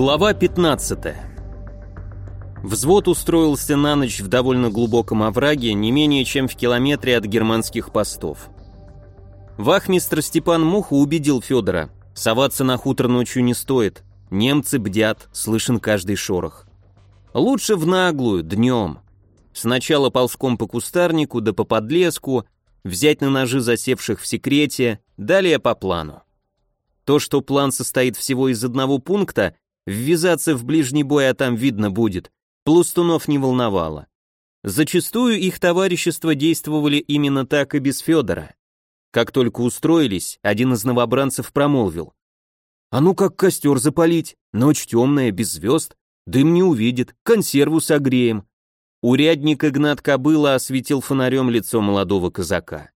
Глава 15. Взвод устроился на ночь в довольно глубоком овраге, не менее чем в километре от германских постов. Вахмистр Степан Муха убедил Федора, соваться на хутор ночью не стоит, немцы бдят, слышен каждый шорох. Лучше в наглую, днем. Сначала ползком по кустарнику да по подлеску, взять на ножи засевших в секрете, далее по плану. То, что план состоит всего из одного пункта, Ввязаться в ближний бой, а там видно будет, Пластунов не волновало. Зачастую их товарищества действовали именно так и без Федора. Как только устроились, один из новобранцев промолвил. «А ну как костер запалить? Ночь темная, без звезд. Дым не увидит, консерву согреем». Урядник Игнат Кобыла осветил фонарем лицо молодого казака.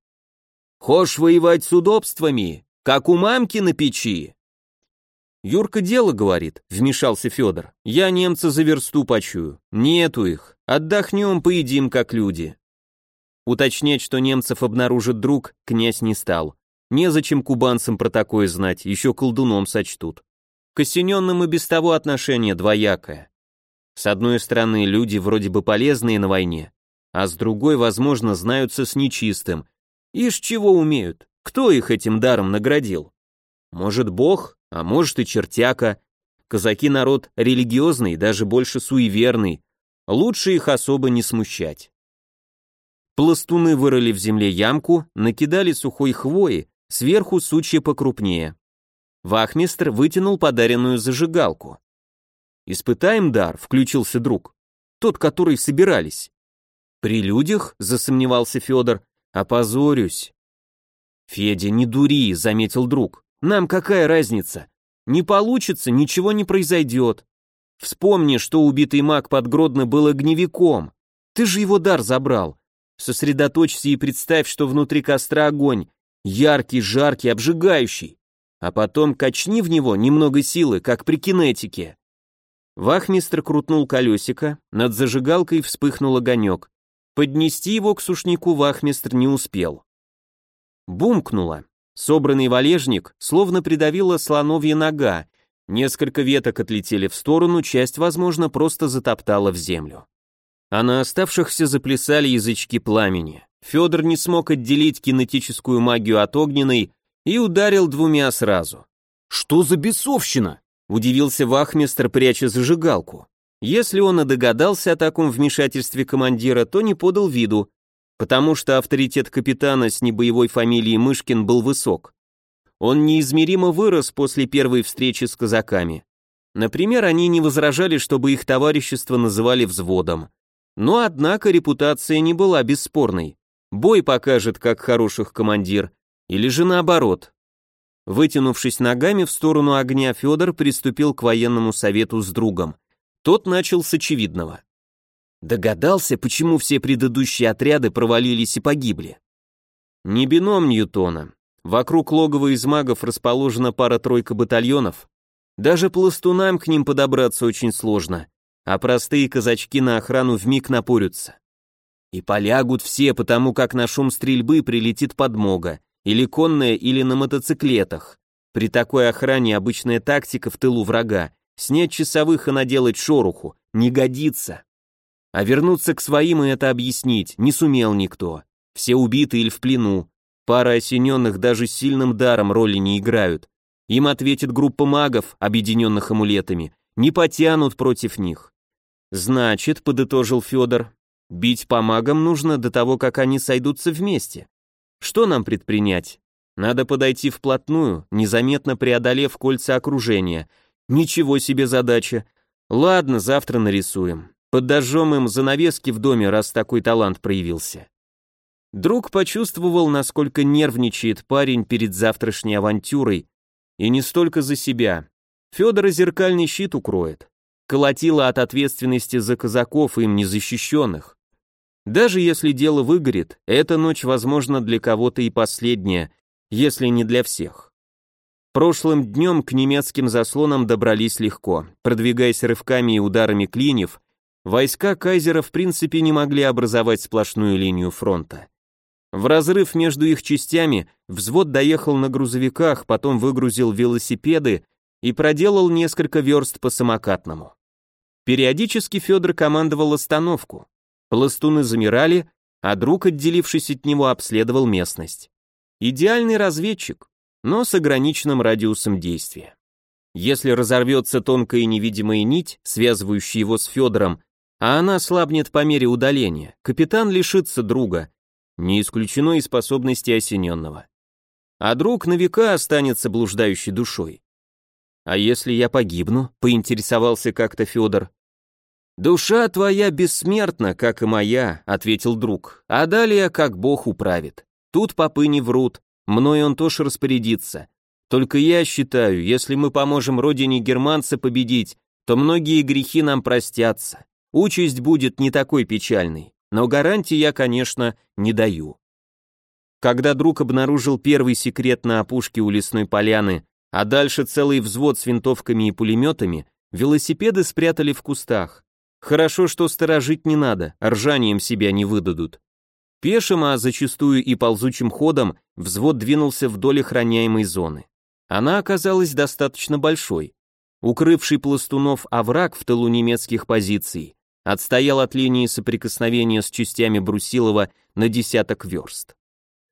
«Хошь воевать с удобствами, как у мамки на печи?» Юрка дело говорит, вмешался Федор. Я немца за версту почую. Нету их. Отдохнем, поедим как люди. Уточнять, что немцев обнаружит друг, князь не стал. Незачем кубанцам про такое знать, еще колдуном сочтут. К осененным и без того отношение двоякое. С одной стороны, люди вроде бы полезные на войне, а с другой, возможно, знаются с нечистым. Ишь чего умеют? Кто их этим даром наградил? Может, Бог? А может и чертяка. Казаки народ религиозный, даже больше суеверный. Лучше их особо не смущать. Пластуны вырыли в земле ямку, накидали сухой хвои, сверху сучья покрупнее. Вахмистр вытянул подаренную зажигалку. «Испытаем дар», — включился друг. «Тот, который собирались». «При людях?» — засомневался Федор. «Опозорюсь». «Федя, не дури», — заметил друг. Нам какая разница? Не получится, ничего не произойдет. Вспомни, что убитый маг под Гродно был огневиком. Ты же его дар забрал. Сосредоточься и представь, что внутри костра огонь. Яркий, жаркий, обжигающий. А потом качни в него немного силы, как при кинетике. Вахмистр крутнул колесико, над зажигалкой вспыхнул огонек. Поднести его к сушнику вахмистр не успел. Бумкнуло. Собранный валежник словно придавила слоновья нога, несколько веток отлетели в сторону, часть, возможно, просто затоптала в землю. А на оставшихся заплясали язычки пламени. Федор не смог отделить кинетическую магию от огненной и ударил двумя сразу. «Что за бесовщина?» – удивился вахмистр, пряча зажигалку. Если он и догадался о таком вмешательстве командира, то не подал виду, потому что авторитет капитана с небоевой фамилией Мышкин был высок. Он неизмеримо вырос после первой встречи с казаками. Например, они не возражали, чтобы их товарищество называли взводом. Но, однако, репутация не была бесспорной. Бой покажет, как хороших командир, или же наоборот. Вытянувшись ногами в сторону огня, Федор приступил к военному совету с другом. Тот начал с очевидного. Догадался, почему все предыдущие отряды провалились и погибли. Не бином Ньютона. Вокруг логова из магов расположена пара-тройка батальонов. Даже пластунам к ним подобраться очень сложно, а простые казачки на охрану вмиг напорются. И полягут все, потому как на шум стрельбы прилетит подмога, или конная, или на мотоциклетах. При такой охране обычная тактика в тылу врага — снять часовых и наделать шороху, не годится. А вернуться к своим и это объяснить не сумел никто. Все убиты или в плену. Пара осененных даже с сильным даром роли не играют. Им ответит группа магов, объединенных амулетами, не потянут против них. Значит, подытожил Федор, бить по магам нужно до того, как они сойдутся вместе. Что нам предпринять? Надо подойти вплотную, незаметно преодолев кольца окружения. Ничего себе задача. Ладно, завтра нарисуем. Подожжем им занавески в доме, раз такой талант проявился. Друг почувствовал, насколько нервничает парень перед завтрашней авантюрой, и не столько за себя. Федора зеркальный щит укроет. Колотило от ответственности за казаков им незащищенных. Даже если дело выгорит, эта ночь, возможно, для кого-то и последняя, если не для всех. Прошлым днем к немецким заслонам добрались легко, продвигаясь рывками и ударами клиньев, войска кайзера в принципе не могли образовать сплошную линию фронта. В разрыв между их частями взвод доехал на грузовиках, потом выгрузил велосипеды и проделал несколько верст по самокатному. Периодически Федор командовал остановку. Пластуны замирали, а друг, отделившись от него, обследовал местность. Идеальный разведчик, но с ограниченным радиусом действия. Если разорвется тонкая невидимая нить, связывающая его с Федором, а она слабнет по мере удаления, капитан лишится друга, не исключено и способности осененного. А друг на века останется блуждающей душой. «А если я погибну?» — поинтересовался как-то Федор. «Душа твоя бессмертна, как и моя», — ответил друг, «а далее как Бог управит. Тут попы не врут, мной он тоже распорядится. Только я считаю, если мы поможем родине германца победить, то многие грехи нам простятся. Участь будет не такой печальной, но гарантии я, конечно, не даю. Когда друг обнаружил первый секрет на опушке у лесной поляны, а дальше целый взвод с винтовками и пулеметами, велосипеды спрятали в кустах. Хорошо, что сторожить не надо, ржанием себя не выдадут. Пешим, а зачастую и ползучим ходом, взвод двинулся вдоль охраняемой зоны. Она оказалась достаточно большой. Укрывший пластунов овраг в тылу немецких позиций отстоял от линии соприкосновения с частями Брусилова на десяток верст.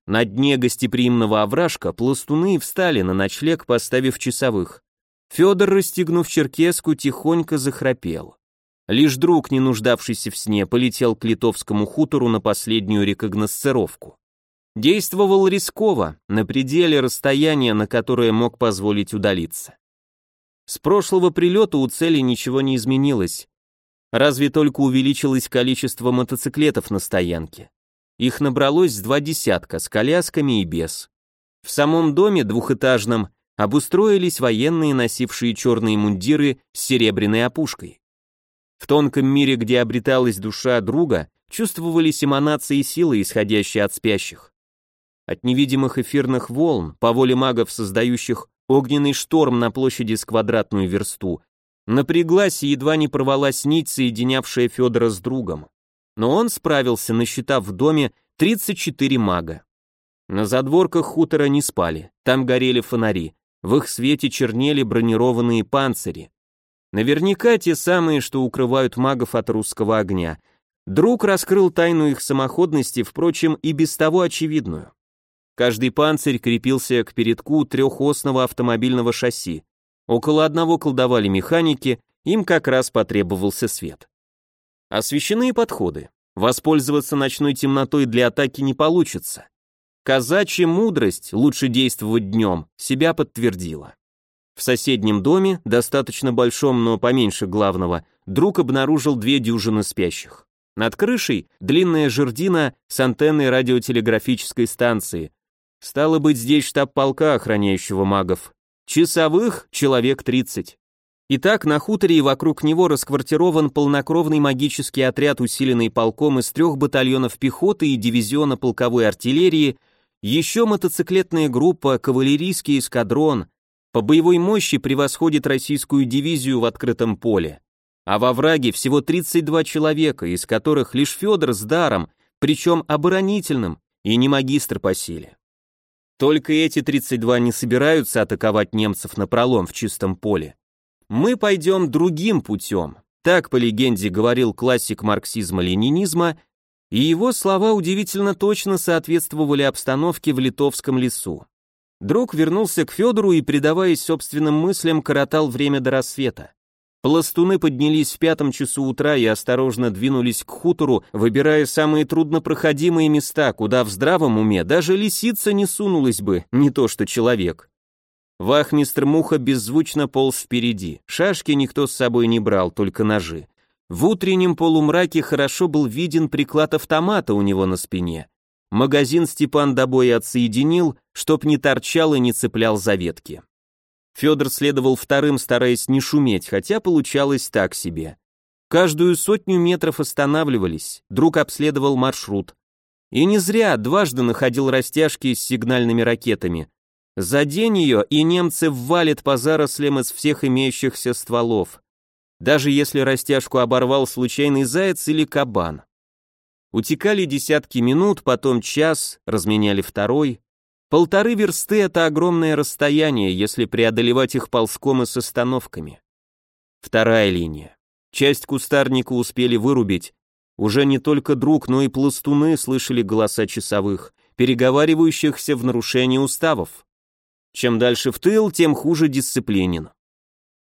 На дне гостеприимного овражка пластуны встали на ночлег, поставив часовых. Федор, расстегнув черкеску, тихонько захрапел. Лишь друг, не нуждавшийся в сне, полетел к литовскому хутору на последнюю рекогносцировку. Действовал рисково, на пределе расстояния, на которое мог позволить удалиться. С прошлого прилета у цели ничего не изменилось, Разве только увеличилось количество мотоциклетов на стоянке. Их набралось два десятка, с колясками и без. В самом доме двухэтажном обустроились военные, носившие черные мундиры с серебряной опушкой. В тонком мире, где обреталась душа друга, чувствовались эманации силы, исходящие от спящих. От невидимых эфирных волн, по воле магов, создающих огненный шторм на площади с квадратную версту, Напряглась и едва не порвалась нить, соединявшая Федора с другом. Но он справился, насчитав в доме 34 мага. На задворках хутора не спали, там горели фонари, в их свете чернели бронированные панцири. Наверняка те самые, что укрывают магов от русского огня. Друг раскрыл тайну их самоходности, впрочем, и без того очевидную. Каждый панцирь крепился к передку трехосного автомобильного шасси. Около одного колдовали механики, им как раз потребовался свет. Освещенные подходы. Воспользоваться ночной темнотой для атаки не получится. Казачья мудрость, лучше действовать днем, себя подтвердила. В соседнем доме, достаточно большом, но поменьше главного, друг обнаружил две дюжины спящих. Над крышей длинная жердина с антенной радиотелеграфической станции. Стало быть, здесь штаб полка, охраняющего магов. Часовых — человек 30. Итак, на хуторе и вокруг него расквартирован полнокровный магический отряд, усиленный полком из трех батальонов пехоты и дивизиона полковой артиллерии, еще мотоциклетная группа, кавалерийский эскадрон, по боевой мощи превосходит российскую дивизию в открытом поле. А во враге всего 32 человека, из которых лишь Федор с даром, причем оборонительным, и не магистр по силе. Только эти 32 не собираются атаковать немцев на пролом в чистом поле. Мы пойдем другим путем. Так, по легенде, говорил классик марксизма-ленинизма, и его слова удивительно точно соответствовали обстановке в литовском лесу. Друг вернулся к Федору и, предаваясь собственным мыслям, коротал время до рассвета. Пластуны поднялись в пятом часу утра и осторожно двинулись к хутору, выбирая самые труднопроходимые места, куда в здравом уме даже лисица не сунулась бы, не то что человек. Вахмистр Муха беззвучно полз впереди, шашки никто с собой не брал, только ножи. В утреннем полумраке хорошо был виден приклад автомата у него на спине. Магазин Степан до боя отсоединил, чтоб не торчал и не цеплял за ветки. Федор следовал вторым, стараясь не шуметь, хотя получалось так себе. Каждую сотню метров останавливались, друг обследовал маршрут. И не зря дважды находил растяжки с сигнальными ракетами. За день ее, и немцы ввалят по зарослям из всех имеющихся стволов. Даже если растяжку оборвал случайный заяц или кабан. Утекали десятки минут, потом час, разменяли второй. Полторы версты — это огромное расстояние, если преодолевать их ползком и с остановками. Вторая линия. Часть кустарника успели вырубить. Уже не только друг, но и пластуны слышали голоса часовых, переговаривающихся в нарушении уставов. Чем дальше в тыл, тем хуже дисциплинен.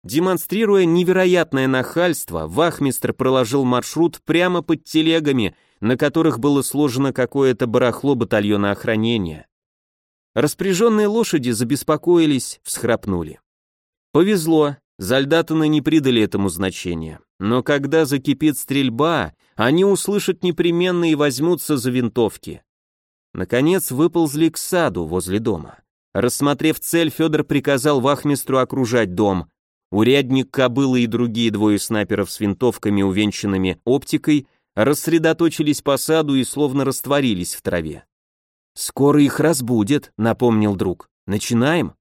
Демонстрируя невероятное нахальство, вахмистр проложил маршрут прямо под телегами, на которых было сложено какое-то барахло батальона охранения. Распряженные лошади забеспокоились, всхрапнули. Повезло, зальдатаны не придали этому значения. Но когда закипит стрельба, они услышат непременно и возьмутся за винтовки. Наконец выползли к саду возле дома. Рассмотрев цель, Федор приказал вахмистру окружать дом. Урядник, кобылы и другие двое снайперов с винтовками, увенчанными оптикой, рассредоточились по саду и словно растворились в траве. «Скоро их разбудят», — напомнил друг. «Начинаем?»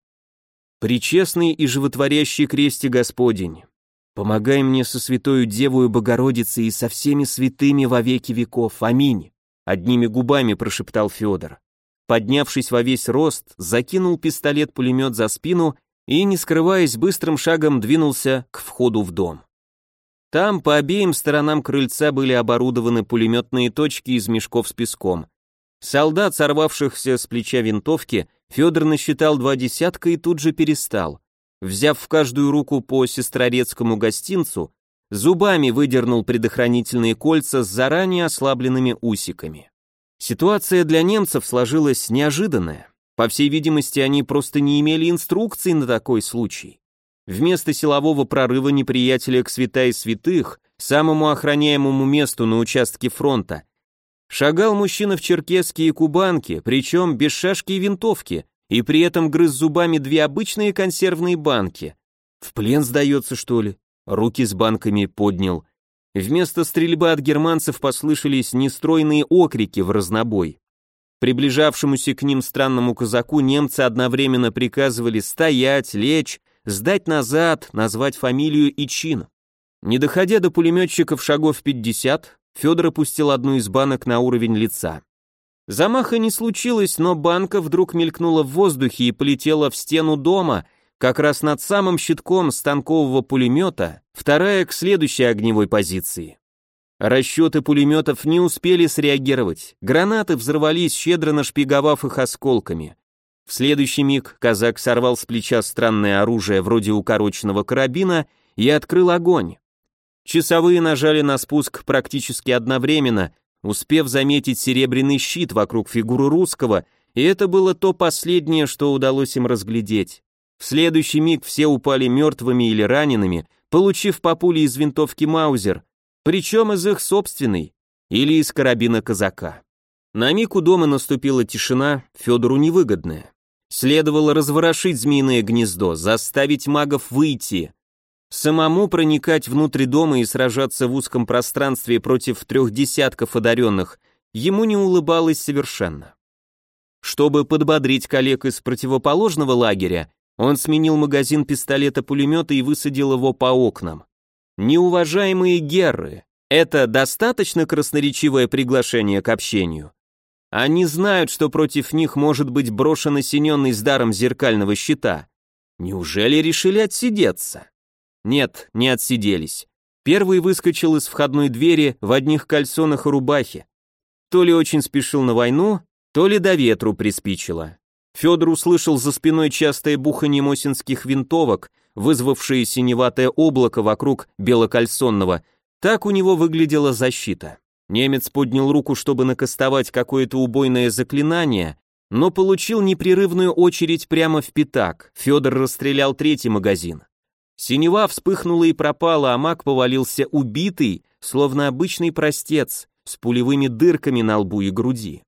«Причестный и животворящий кресте Господень, помогай мне со святою Девою Богородицей и со всеми святыми во веки веков. Аминь», — одними губами прошептал Федор. Поднявшись во весь рост, закинул пистолет-пулемет за спину и, не скрываясь, быстрым шагом двинулся к входу в дом. Там по обеим сторонам крыльца были оборудованы пулеметные точки из мешков с песком. Солдат, сорвавшихся с плеча винтовки, Федор насчитал два десятка и тут же перестал. Взяв в каждую руку по сестрорецкому гостинцу, зубами выдернул предохранительные кольца с заранее ослабленными усиками. Ситуация для немцев сложилась неожиданная. По всей видимости, они просто не имели инструкций на такой случай. Вместо силового прорыва неприятеля к святая святых, самому охраняемому месту на участке фронта, Шагал мужчина в черкеске и кубанке, причем без шашки и винтовки, и при этом грыз зубами две обычные консервные банки. В плен сдается, что ли? Руки с банками поднял. Вместо стрельбы от германцев послышались нестройные окрики в разнобой. Приближавшемуся к ним странному казаку немцы одновременно приказывали стоять, лечь, сдать назад, назвать фамилию и чин. Не доходя до пулеметчиков шагов 50, Федор опустил одну из банок на уровень лица. Замаха не случилось, но банка вдруг мелькнула в воздухе и полетела в стену дома, как раз над самым щитком станкового пулемета, вторая к следующей огневой позиции. Расчеты пулеметов не успели среагировать, гранаты взорвались, щедро нашпиговав их осколками. В следующий миг казак сорвал с плеча странное оружие вроде укороченного карабина и открыл огонь. Часовые нажали на спуск практически одновременно, успев заметить серебряный щит вокруг фигуры русского, и это было то последнее, что удалось им разглядеть. В следующий миг все упали мертвыми или ранеными, получив по пуле из винтовки Маузер, причем из их собственной, или из карабина казака. На миг у дома наступила тишина, Федору невыгодная. Следовало разворошить змеиное гнездо, заставить магов выйти, Самому проникать внутрь дома и сражаться в узком пространстве против трех десятков одаренных ему не улыбалось совершенно. Чтобы подбодрить коллег из противоположного лагеря, он сменил магазин пистолета-пулемета и высадил его по окнам. Неуважаемые герры, это достаточно красноречивое приглашение к общению. Они знают, что против них может быть брошен осененный с даром зеркального щита. Неужели решили отсидеться? Нет, не отсиделись. Первый выскочил из входной двери в одних кальсонах и рубахе. То ли очень спешил на войну, то ли до ветру приспичило. Федор услышал за спиной частое бухание мосинских винтовок, вызвавшее синеватое облако вокруг белокальсонного. Так у него выглядела защита. Немец поднял руку, чтобы накастовать какое-то убойное заклинание, но получил непрерывную очередь прямо в пятак. Федор расстрелял третий магазин. Синева вспыхнула и пропала, а маг повалился убитый, словно обычный простец, с пулевыми дырками на лбу и груди.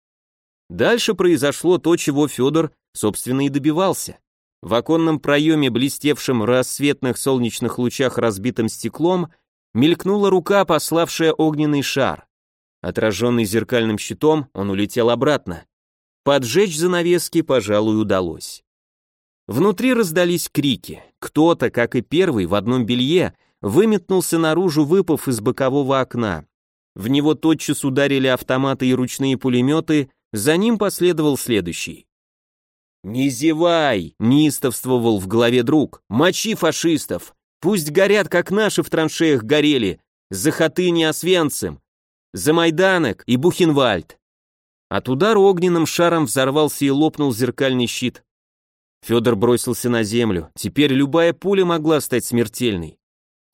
Дальше произошло то, чего Федор, собственно, и добивался. В оконном проеме, блестевшем в рассветных солнечных лучах разбитым стеклом, мелькнула рука, пославшая огненный шар. Отраженный зеркальным щитом, он улетел обратно. Поджечь занавески, пожалуй, удалось. Внутри раздались крики. Кто-то, как и первый, в одном белье, выметнулся наружу, выпав из бокового окна. В него тотчас ударили автоматы и ручные пулеметы, за ним последовал следующий. «Не зевай!» — неистовствовал в голове друг. «Мочи фашистов! Пусть горят, как наши в траншеях горели! За Хатыни Освенцим! За Майданок и Бухенвальд!» От удара огненным шаром взорвался и лопнул зеркальный щит. Федор бросился на землю. Теперь любая пуля могла стать смертельной.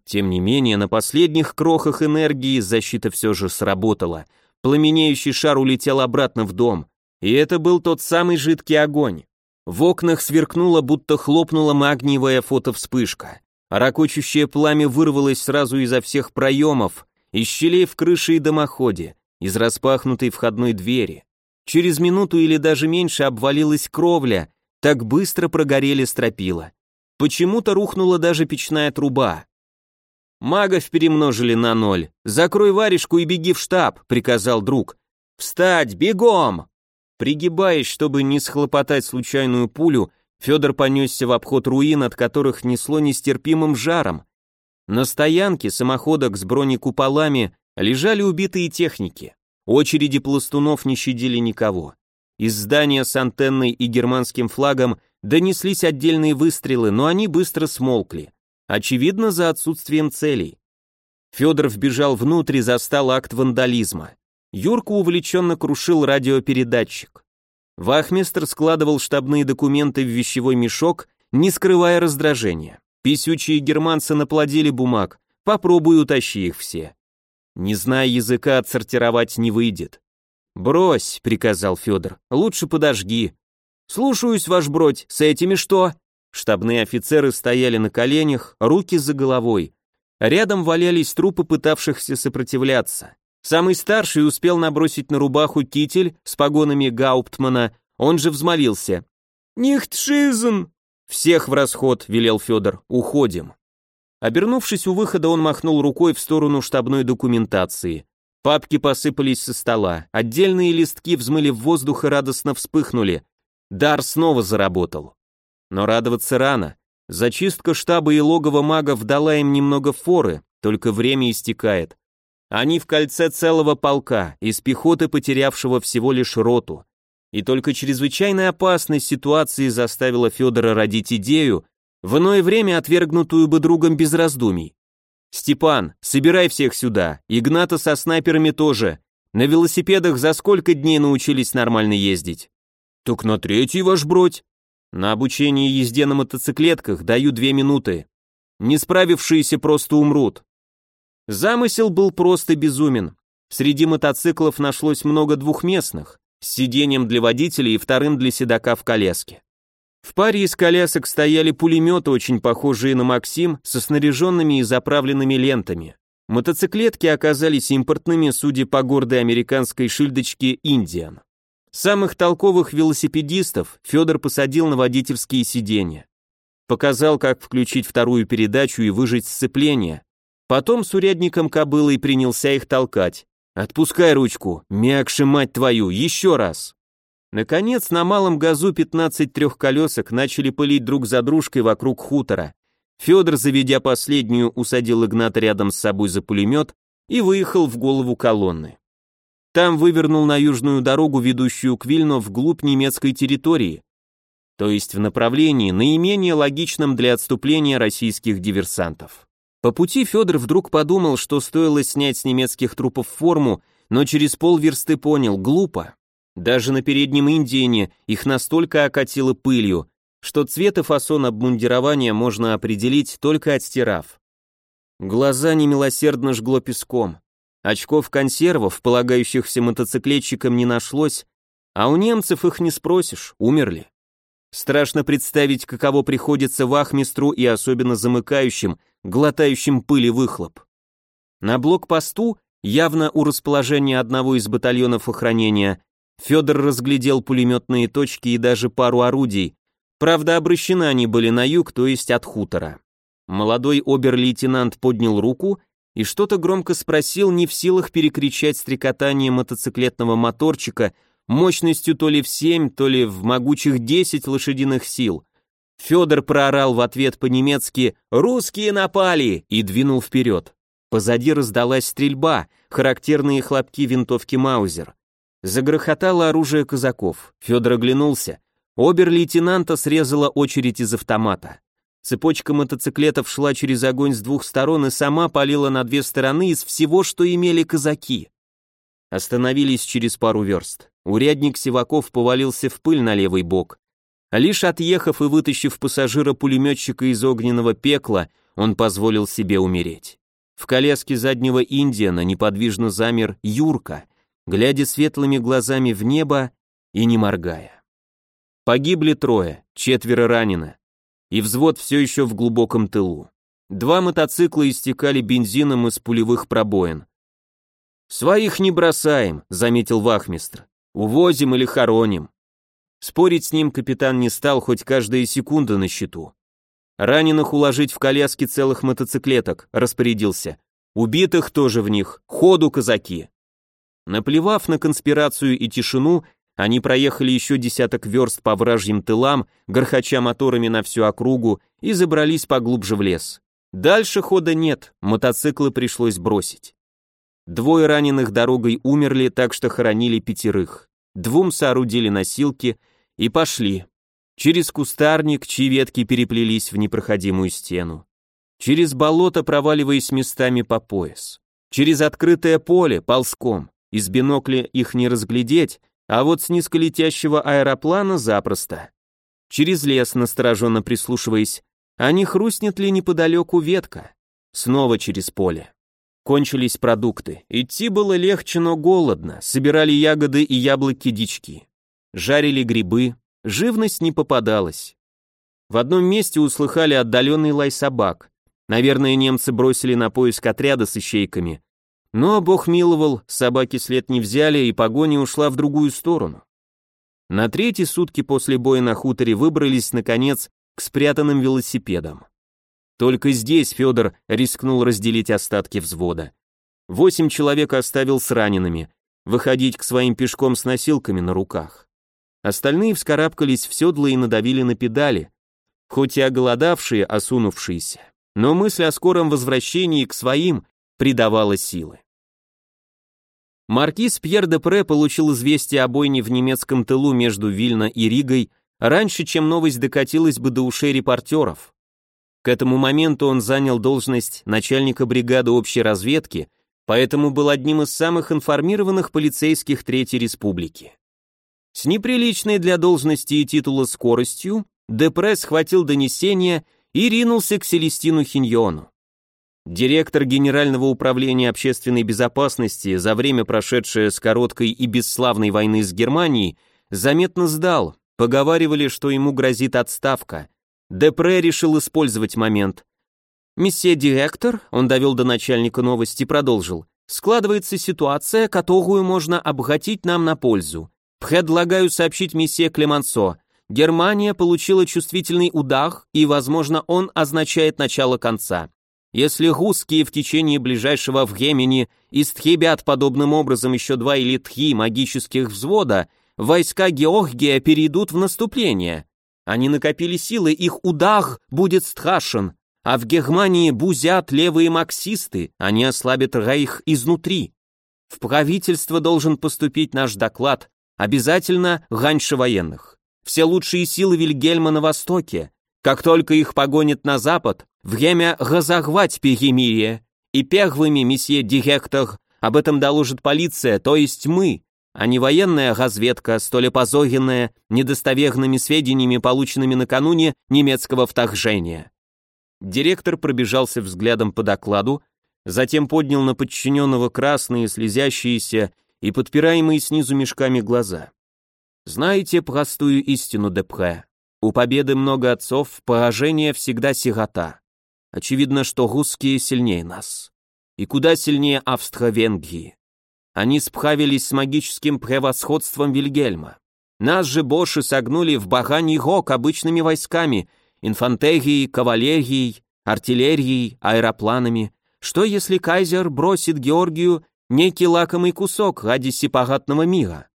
Тем не менее, на последних крохах энергии защита все же сработала. Пламенеющий шар улетел обратно в дом. И это был тот самый жидкий огонь. В окнах сверкнула, будто хлопнула магниевая фотовспышка. Ракочущее пламя вырвалось сразу изо всех проемов, из щелей в крыше и дымоходе, из распахнутой входной двери. Через минуту или даже меньше обвалилась кровля, так быстро прогорели стропила. Почему-то рухнула даже печная труба. Магов перемножили на ноль. «Закрой варежку и беги в штаб», — приказал друг. «Встать, бегом!» Пригибаясь, чтобы не схлопотать случайную пулю, Федор понесся в обход руин, от которых несло нестерпимым жаром. На стоянке самоходок с бронекуполами лежали убитые техники. Очереди пластунов не щадили никого. Из здания с антенной и германским флагом донеслись отдельные выстрелы, но они быстро смолкли. Очевидно, за отсутствием целей. Федор вбежал внутрь и застал акт вандализма. Юрка увлеченно крушил радиопередатчик. Вахмистр складывал штабные документы в вещевой мешок, не скрывая раздражения. Писючие германцы наплодили бумаг, попробуй утащи их все. Не зная языка, отсортировать не выйдет. «Брось», — приказал Федор, — «лучше подожги». «Слушаюсь, ваш бродь, с этими что?» Штабные офицеры стояли на коленях, руки за головой. Рядом валялись трупы пытавшихся сопротивляться. Самый старший успел набросить на рубаху китель с погонами Гауптмана, он же взмолился. «Нихтшизен!» «Всех в расход», — велел Федор, — «уходим». Обернувшись у выхода, он махнул рукой в сторону штабной документации. Папки посыпались со стола, отдельные листки взмыли в воздух и радостно вспыхнули. Дар снова заработал. Но радоваться рано. Зачистка штаба и логова магов дала им немного форы, только время истекает. Они в кольце целого полка, из пехоты потерявшего всего лишь роту. И только чрезвычайная опасность ситуации заставила Федора родить идею, в иное время отвергнутую бы другом без раздумий. «Степан, собирай всех сюда, Игната со снайперами тоже. На велосипедах за сколько дней научились нормально ездить?» «Так на третий, ваш бродь». «На обучение езде на мотоциклетках даю две минуты. Не справившиеся просто умрут. Замысел был просто безумен. Среди мотоциклов нашлось много двухместных, с сиденьем для водителя и вторым для седока в коляске. В паре из колясок стояли пулеметы, очень похожие на «Максим», со снаряженными и заправленными лентами. Мотоциклетки оказались импортными, судя по гордой американской шильдочке «Индиан». Самых толковых велосипедистов Федор посадил на водительские сиденья. Показал, как включить вторую передачу и выжать сцепление, Потом с урядником кобылой принялся их толкать. «Отпускай ручку, мякши, мать твою, еще раз!» Наконец, на малом газу 15 трехколесок начали пылить друг за дружкой вокруг хутора. Федор, заведя последнюю, усадил Игната рядом с собой за пулемет и выехал в голову колонны. Там вывернул на южную дорогу, ведущую к Вильно вглубь немецкой территории, то есть в направлении, наименее логичном для отступления российских диверсантов. По пути Федор вдруг подумал, что стоило снять с немецких трупов форму, но через полверсты понял, глупо. Даже на переднем Индиане их настолько окатило пылью, что цвет и фасон обмундирования можно определить, только отстирав. Глаза немилосердно жгло песком. Очков консервов, полагающихся мотоциклетчикам, не нашлось, а у немцев их не спросишь, умерли. Страшно представить, каково приходится вахмистру и особенно замыкающим, глотающим пыли выхлоп. На блокпосту, явно у расположения одного из батальонов охранения, Федор разглядел пулеметные точки и даже пару орудий, правда обращены они были на юг, то есть от хутора. Молодой обер-лейтенант поднял руку и что-то громко спросил, не в силах перекричать стрекотание мотоциклетного моторчика мощностью то ли в 7, то ли в могучих 10 лошадиных сил. Федор проорал в ответ по-немецки «Русские напали!» и двинул вперед. Позади раздалась стрельба, характерные хлопки винтовки Маузер. Загрохотало оружие казаков. Федор оглянулся. Обер-лейтенанта срезала очередь из автомата. Цепочка мотоциклетов шла через огонь с двух сторон и сама палила на две стороны из всего, что имели казаки. Остановились через пару верст. Урядник Сиваков повалился в пыль на левый бок. Лишь отъехав и вытащив пассажира-пулеметчика из огненного пекла, он позволил себе умереть. В коляске заднего Индиана неподвижно замер Юрка, глядя светлыми глазами в небо и не моргая. Погибли трое, четверо ранено, и взвод все еще в глубоком тылу. Два мотоцикла истекали бензином из пулевых пробоин. «Своих не бросаем», — заметил вахмистр. «Увозим или хороним». Спорить с ним капитан не стал, хоть каждая секунда на счету. Раненых уложить в коляски целых мотоциклеток, распорядился. Убитых тоже в них, ходу казаки. Наплевав на конспирацию и тишину, они проехали еще десяток верст по вражьим тылам, горхача моторами на всю округу и забрались поглубже в лес. Дальше хода нет, мотоциклы пришлось бросить. Двое раненых дорогой умерли, так что хоронили пятерых. Двум соорудили носилки и пошли. Через кустарник, чьи ветки переплелись в непроходимую стену. Через болото, проваливаясь местами по пояс. Через открытое поле, ползком. Из бинокля их не разглядеть, а вот с низколетящего аэроплана запросто. Через лес, настороженно прислушиваясь, а не хрустнет ли неподалеку ветка? Снова через поле. Кончились продукты. Идти было легче, но голодно. Собирали ягоды и яблоки-дички. Жарили грибы. Живность не попадалась. В одном месте услыхали отдаленный лай собак. Наверное, немцы бросили на поиск отряда с ищейками, но, бог миловал, собаки след не взяли, и погоня ушла в другую сторону. На третьи сутки после боя на хуторе выбрались, наконец, к спрятанным велосипедам. Только здесь Федор рискнул разделить остатки взвода. Восемь человек оставил с ранеными, выходить к своим пешком с носилками на руках. Остальные вскарабкались в седло и надавили на педали, хоть и оголодавшие, осунувшиеся, но мысль о скором возвращении к своим придавала силы. Маркиз Пьер де Пре получил известие о бойне в немецком тылу между Вильно и Ригой раньше, чем новость докатилась бы до ушей репортеров. К этому моменту он занял должность начальника бригады общей разведки, поэтому был одним из самых информированных полицейских Третьей Республики. С неприличной для должности и титула скоростью Депре схватил донесение и ринулся к Селестину Хиньону. Директор Генерального управления общественной безопасности за время, прошедшее с короткой и бесславной войны с Германией, заметно сдал, поговаривали, что ему грозит отставка. Депре решил использовать момент. «Месье директор», он довел до начальника новости, продолжил, «складывается ситуация, которую можно обогатить нам на пользу. Предлагаю сообщить месье Клемансо. Германия получила чувствительный удар, и, возможно, он означает начало конца. Если русские в течение ближайшего времени истребят подобным образом еще два или три магических взвода, войска Георгия перейдут в наступление. Они накопили силы, их удар будет страшен, а в Германии бузят левые марксисты, они ослабят рейх изнутри. В правительство должен поступить наш доклад, обязательно раньше военных. Все лучшие силы Вильгельма на востоке. Как только их погонят на запад, Время разорвать перемирие, и первыми, месье директор, об этом доложит полиция, то есть мы, а не военная разведка, столь опозоренная недостоверными сведениями, полученными накануне немецкого вторжения. Директор пробежался взглядом по докладу, затем поднял на подчиненного красные, слезящиеся и подпираемые снизу мешками глаза. «Знаете простую истину, Депре? У победы много отцов, поражение всегда сирота. Очевидно, что русские сильнее нас. И куда сильнее Австро-Венгрии. Они справились с магическим превосходством Вильгельма. Нас же Боши согнули в бараний рог обычными войсками, инфантерией, кавалерией, артиллерией, аэропланами. Что если кайзер бросит Георгию некий лакомый кусок ради сепаратного мира?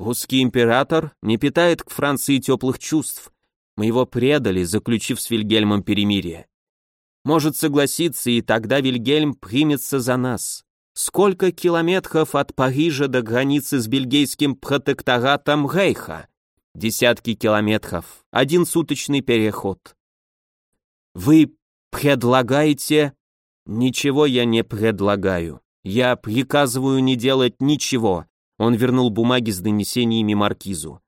Русский император не питает к Франции теплых чувств. Мы его предали, заключив с Вильгельмом перемирие может согласиться, и тогда Вильгельм примется за нас. Сколько километров от Парижа до границы с бельгийским протекторатом Рейха? десятки километров, один суточный переход. Вы предлагаете... Ничего я не предлагаю. Я приказываю не делать ничего. Он вернул бумаги с донесениями маркизу.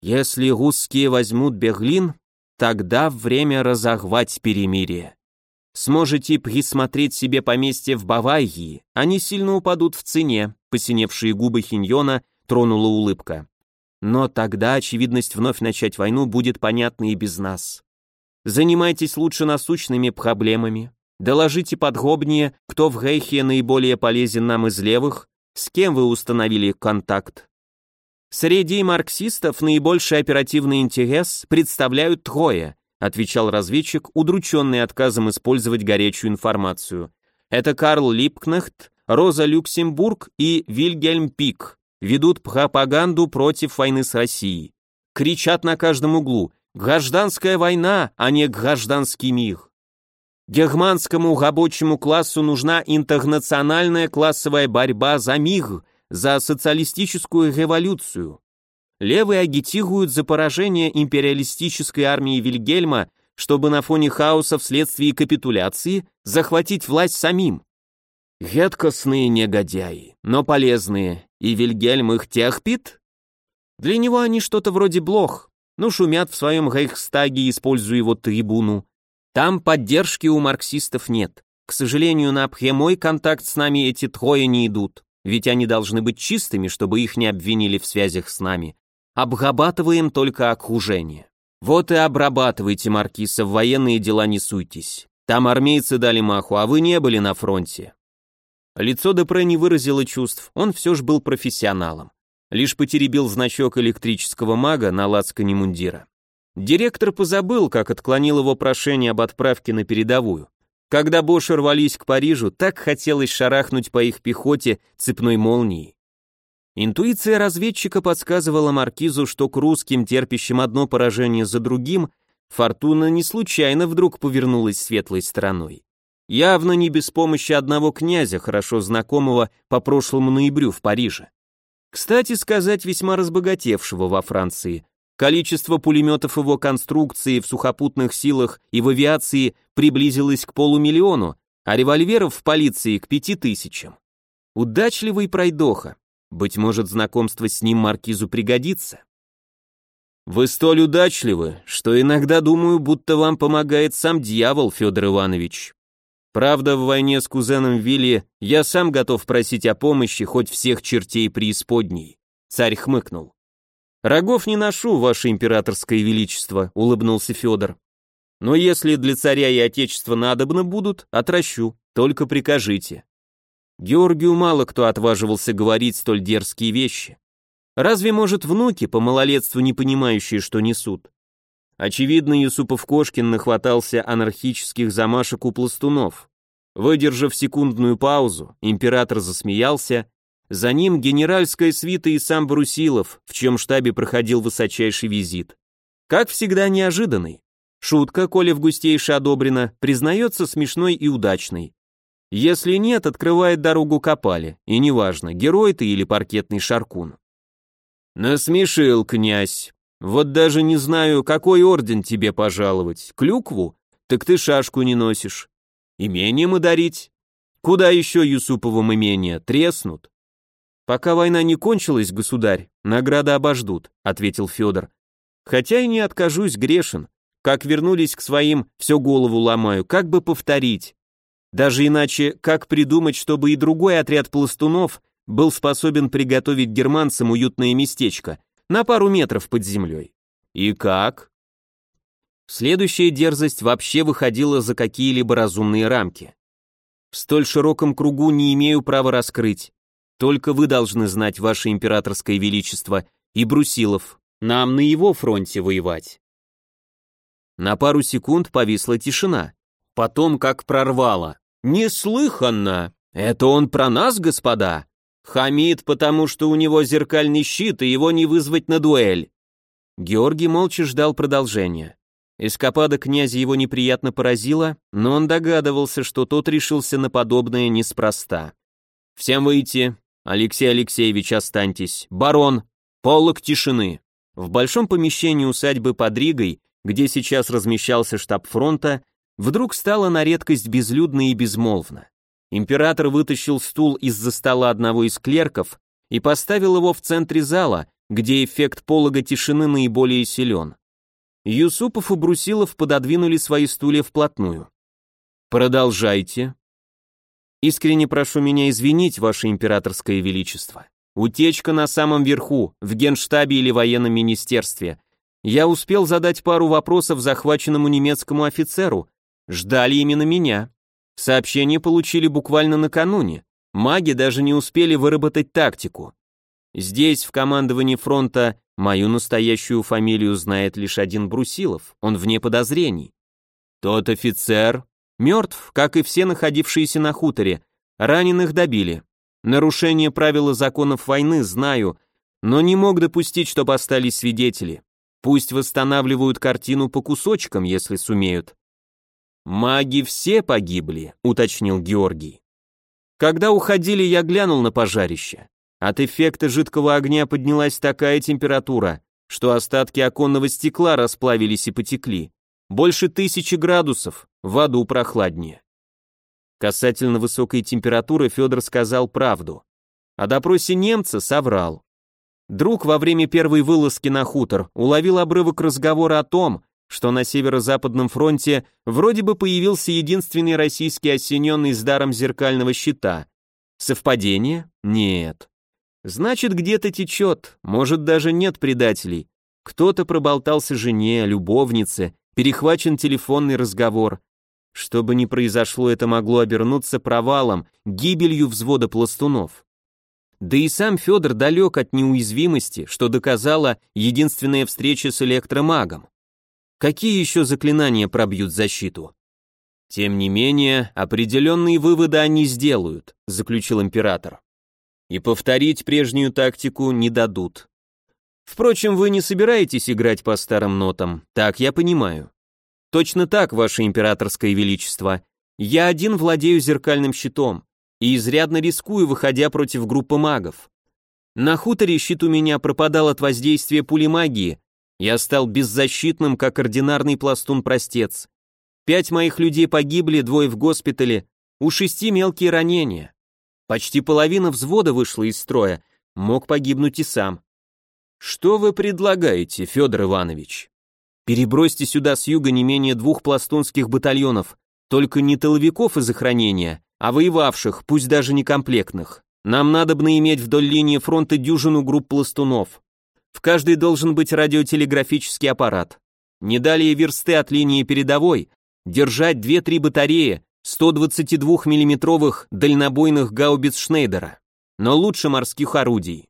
Если русские возьмут Берлин, тогда время разорвать перемирие. Сможете присмотреть себе поместье в Баварии, они сильно упадут в цене, посиневшие губы Хиньона тронула улыбка. Но тогда очевидность вновь начать войну будет понятна и без нас. Занимайтесь лучше насущными проблемами. Доложите подробнее, кто в Рейхе наиболее полезен нам из левых, с кем вы установили контакт. Среди марксистов наибольший оперативный интерес представляют трое, отвечал разведчик, удрученный отказом использовать горячую информацию. Это Карл Липкнехт, Роза Люксембург и Вильгельм Пик ведут пропаганду против войны с Россией. Кричат на каждом углу «Гражданская война, а не гражданский мир». Германскому рабочему классу нужна интернациональная классовая борьба за мир, за социалистическую революцию. Левые агитируют за поражение империалистической армии Вильгельма, чтобы на фоне хаоса вследствие капитуляции захватить власть самим. Редкостные негодяи, но полезные, и Вильгельм их терпит? Для него они что-то вроде блох, ну шумят в своем рейхстаге, используя его трибуну. Там поддержки у марксистов нет. К сожалению, на прямой контакт с нами эти трое не идут, ведь они должны быть чистыми, чтобы их не обвинили в связях с нами. Обрабатываем только окружение. Вот и обрабатывайте, маркиса, в военные дела не суйтесь. Там армейцы дали маху, а вы не были на фронте. Лицо Депре не выразило чувств, он все же был профессионалом. Лишь потеребил значок электрического мага на лацкане мундира. Директор позабыл, как отклонил его прошение об отправке на передовую. Когда Боши рвались к Парижу, так хотелось шарахнуть по их пехоте цепной молнией. Интуиция разведчика подсказывала Маркизу, что к русским, терпящим одно поражение за другим, фортуна не случайно вдруг повернулась светлой стороной. Явно не без помощи одного князя, хорошо знакомого по прошлому ноябрю в Париже. Кстати сказать, весьма разбогатевшего во Франции. Количество пулеметов его конструкции в сухопутных силах и в авиации приблизилось к полумиллиону, а револьверов в полиции к пяти тысячам. Удачливый пройдоха. Быть может, знакомство с ним маркизу пригодится. Вы столь удачливы, что иногда думаю, будто вам помогает сам дьявол, Федор Иванович, Правда, в войне с кузеном Вилли я сам готов просить о помощи хоть всех чертей преисподней. Царь хмыкнул. Рогов не ношу, ваше императорское величество, улыбнулся Федор. Но если для царя и отечества надобно будут, отращу, только прикажите. Георгию мало кто отваживался говорить столь дерзкие вещи. Разве, может, внуки, по малолетству не понимающие, что несут? Очевидно, Юсупов-Кошкин нахватался анархических замашек у пластунов. Выдержав секундную паузу, император засмеялся, за ним генеральская свита и сам Брусилов, в чем штабе проходил высочайший визит. Как всегда неожиданный. Шутка, коли в густейше одобрена, признается смешной и удачной. Если нет, открывает дорогу копали, и неважно, герой ты или паркетный шаркун. «Насмешил, князь», вот даже не знаю, какой орден тебе пожаловать. Клюкву? Так ты шашку не носишь. Имением дарить? Куда еще Юсуповым имение? Треснут? Пока война не кончилась, государь, награды обождут, ответил Федор. Хотя и не откажусь, грешен. Как вернулись к своим, все голову ломаю, как бы повторить. Даже иначе, как придумать, чтобы и другой отряд пластунов был способен приготовить германцам уютное местечко, на пару метров под землей. И как? Следующая дерзость вообще выходила за какие-либо разумные рамки. В столь широком кругу не имею права раскрыть. Только вы должны знать, ваше императорское величество, и Брусилов. Нам на его фронте воевать. На пару секунд повисла тишина. Потом как прорвало. Неслыханно! Это он про нас, господа? Хамит, потому что у него зеркальный щит, и его не вызвать на дуэль. Георгий молча ждал продолжения. Эскапада князя его неприятно поразила, но он догадывался, что тот решился на подобное неспроста. «Всем выйти. Алексей Алексеевич, останьтесь. Барон, полок тишины». В большом помещении усадьбы под Ригой, где сейчас размещался штаб фронта, вдруг стало на редкость безлюдно и безмолвно. Император вытащил стул из-за стола одного из клерков и поставил его в центре зала, где эффект полога тишины наиболее силен. Юсупов и Брусилов пододвинули свои стулья вплотную. «Продолжайте». «Искренне прошу меня извинить, Ваше Императорское Величество. Утечка на самом верху, в Генштабе или военном министерстве. Я успел задать пару вопросов захваченному немецкому офицеру. Ждали именно меня. Сообщение получили буквально накануне. Маги даже не успели выработать тактику. Здесь, в командовании фронта, мою настоящую фамилию знает лишь один Брусилов, он вне подозрений. Тот офицер мертв, как и все находившиеся на хуторе, раненых добили. Нарушение правил и законов войны знаю, но не мог допустить, чтобы остались свидетели. Пусть восстанавливают картину по кусочкам, если сумеют. Маги все погибли, уточнил Георгий. Когда уходили, я глянул на пожарище. От эффекта жидкого огня поднялась такая температура, что остатки оконного стекла расплавились и потекли. Больше тысячи градусов, в аду прохладнее. Касательно высокой температуры Федор сказал правду. О допросе немца соврал. Друг во время первой вылазки на хутор уловил обрывок разговора о том, что на северо-западном фронте вроде бы появился единственный российский осененный с даром зеркального щита. Совпадение? Нет. Значит, где-то течет, может, даже нет предателей. Кто-то проболтался жене, любовнице, перехвачен телефонный разговор. Что бы ни произошло, это могло обернуться провалом, гибелью взвода пластунов. Да и сам Федор далек от неуязвимости, что доказала единственная встреча с электромагом. Какие еще заклинания пробьют защиту? Тем не менее, определенные выводы они сделают, заключил император и повторить прежнюю тактику не дадут. Впрочем, вы не собираетесь играть по старым нотам, так я понимаю. Точно так, ваше императорское величество. Я один владею зеркальным щитом и изрядно рискую, выходя против группы магов. На хуторе щит у меня пропадал от воздействия пули магии, я стал беззащитным, как ординарный пластун-простец. Пять моих людей погибли, двое в госпитале, у шести мелкие ранения. Почти половина взвода вышла из строя, мог погибнуть и сам. Что вы предлагаете, Федор Иванович? Перебросьте сюда с юга не менее двух пластунских батальонов, только не тыловиков из охранения, а воевавших, пусть даже не комплектных. Нам надобно иметь вдоль линии фронта дюжину групп пластунов. В каждой должен быть радиотелеграфический аппарат. Не далее версты от линии передовой, держать 2-3 батареи, 122 миллиметровых дальнобойных гаубиц Шнейдера, но лучше морских орудий.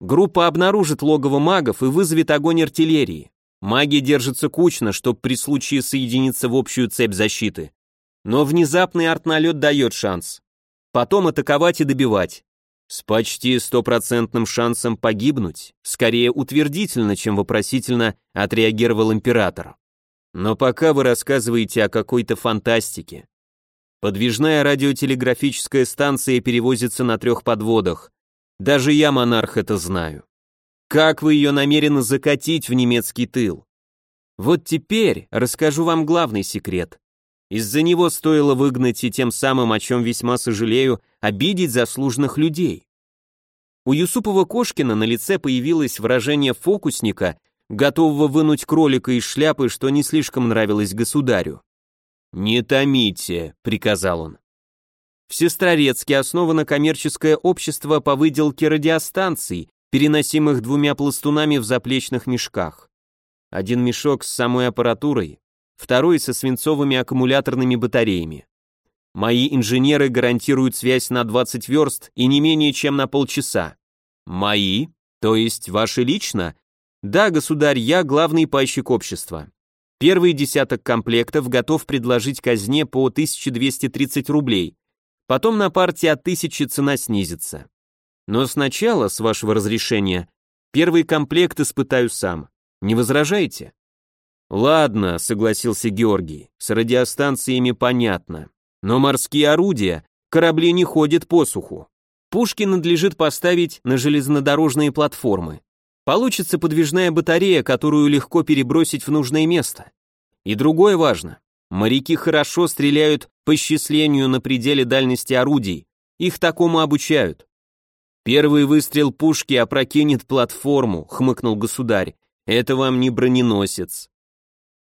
Группа обнаружит логово магов и вызовет огонь артиллерии. Маги держатся кучно, чтобы при случае соединиться в общую цепь защиты. Но внезапный артналет дает шанс. Потом атаковать и добивать. С почти стопроцентным шансом погибнуть, скорее утвердительно, чем вопросительно отреагировал император. Но пока вы рассказываете о какой-то фантастике, Подвижная радиотелеграфическая станция перевозится на трех подводах. Даже я, монарх, это знаю. Как вы ее намерены закатить в немецкий тыл? Вот теперь расскажу вам главный секрет. Из-за него стоило выгнать и тем самым, о чем весьма сожалею, обидеть заслуженных людей. У Юсупова-Кошкина на лице появилось выражение фокусника, готового вынуть кролика из шляпы, что не слишком нравилось государю. «Не томите», — приказал он. В Сестрорецке основано коммерческое общество по выделке радиостанций, переносимых двумя пластунами в заплечных мешках. Один мешок с самой аппаратурой, второй со свинцовыми аккумуляторными батареями. Мои инженеры гарантируют связь на 20 верст и не менее чем на полчаса. Мои? То есть ваши лично? Да, государь, я главный пайщик общества. Первый десяток комплектов готов предложить казне по 1230 рублей. Потом на партии от 1000 цена снизится. Но сначала, с вашего разрешения, первый комплект испытаю сам. Не возражаете? Ладно, согласился Георгий, с радиостанциями понятно. Но морские орудия, корабли не ходят по суху. Пушки надлежит поставить на железнодорожные платформы. Получится подвижная батарея, которую легко перебросить в нужное место. И другое важно. Моряки хорошо стреляют по счислению на пределе дальности орудий. Их такому обучают. Первый выстрел пушки опрокинет платформу, хмыкнул государь. Это вам не броненосец.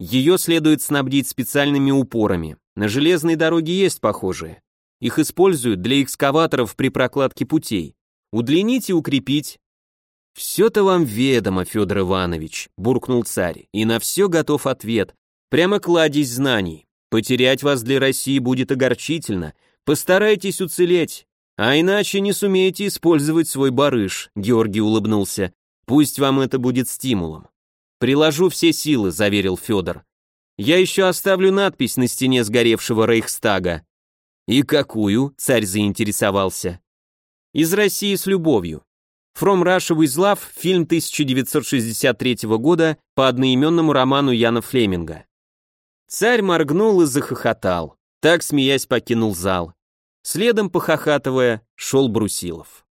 Ее следует снабдить специальными упорами. На железной дороге есть похожие. Их используют для экскаваторов при прокладке путей. Удлинить и укрепить. «Все-то вам ведомо, Федор Иванович», — буркнул царь, «и на все готов ответ. Прямо кладезь знаний. Потерять вас для России будет огорчительно. Постарайтесь уцелеть, а иначе не сумеете использовать свой барыш», — Георгий улыбнулся. «Пусть вам это будет стимулом». «Приложу все силы», — заверил Федор. «Я еще оставлю надпись на стене сгоревшего Рейхстага». «И какую?» — царь заинтересовался. «Из России с любовью. From Russia with Love, фильм 1963 года по одноименному роману Яна Флеминга. Царь моргнул и захохотал. Так, смеясь, покинул зал. Следом, похохатывая, шел Брусилов.